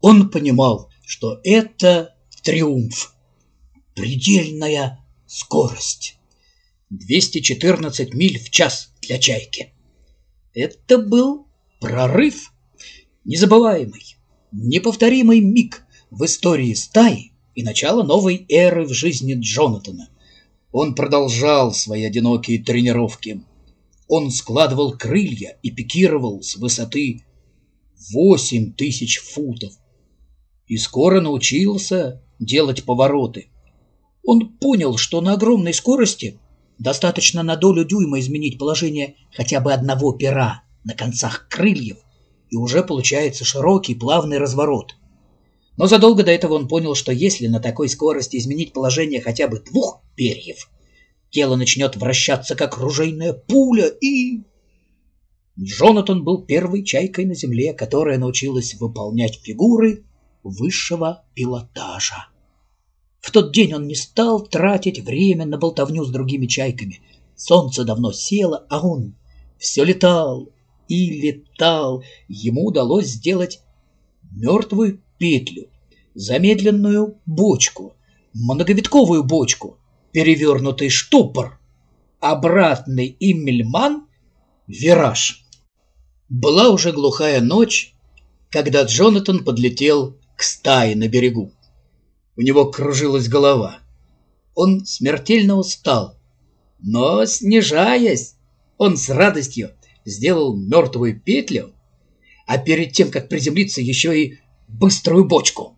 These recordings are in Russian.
Он понимал, что это триумф, предельная скорость. 214 миль в час для чайки. Это был прорыв, незабываемый, неповторимый миг в истории стаи и начало новой эры в жизни Джонатана. Он продолжал свои одинокие тренировки. Он складывал крылья и пикировал с высоты восемь тысяч футов. И скоро научился делать повороты. Он понял, что на огромной скорости достаточно на долю дюйма изменить положение хотя бы одного пера на концах крыльев, и уже получается широкий плавный разворот. Но задолго до этого он понял, что если на такой скорости изменить положение хотя бы двух перьев, тело начнет вращаться как ружейная пуля и... Джонатан был первой чайкой на земле, которая научилась выполнять фигуры высшего пилотажа. В тот день он не стал тратить время на болтовню с другими чайками. Солнце давно село, а он все летал и летал. Ему удалось сделать мертвую петлю, замедленную бочку, многовитковую бочку, перевернутый штопор, обратный иммельман, вираж. Была уже глухая ночь, когда Джонатан подлетел к стае на берегу. У него кружилась голова. Он смертельно устал. Но, снижаясь, он с радостью сделал мертвую петлю, а перед тем, как приземлиться, еще и быструю бочку.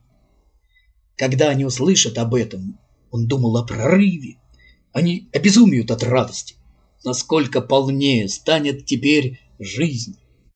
Когда они услышат об этом, он думал о прорыве. Они обезумеют от радости. Насколько полнее станет теперь жизнь.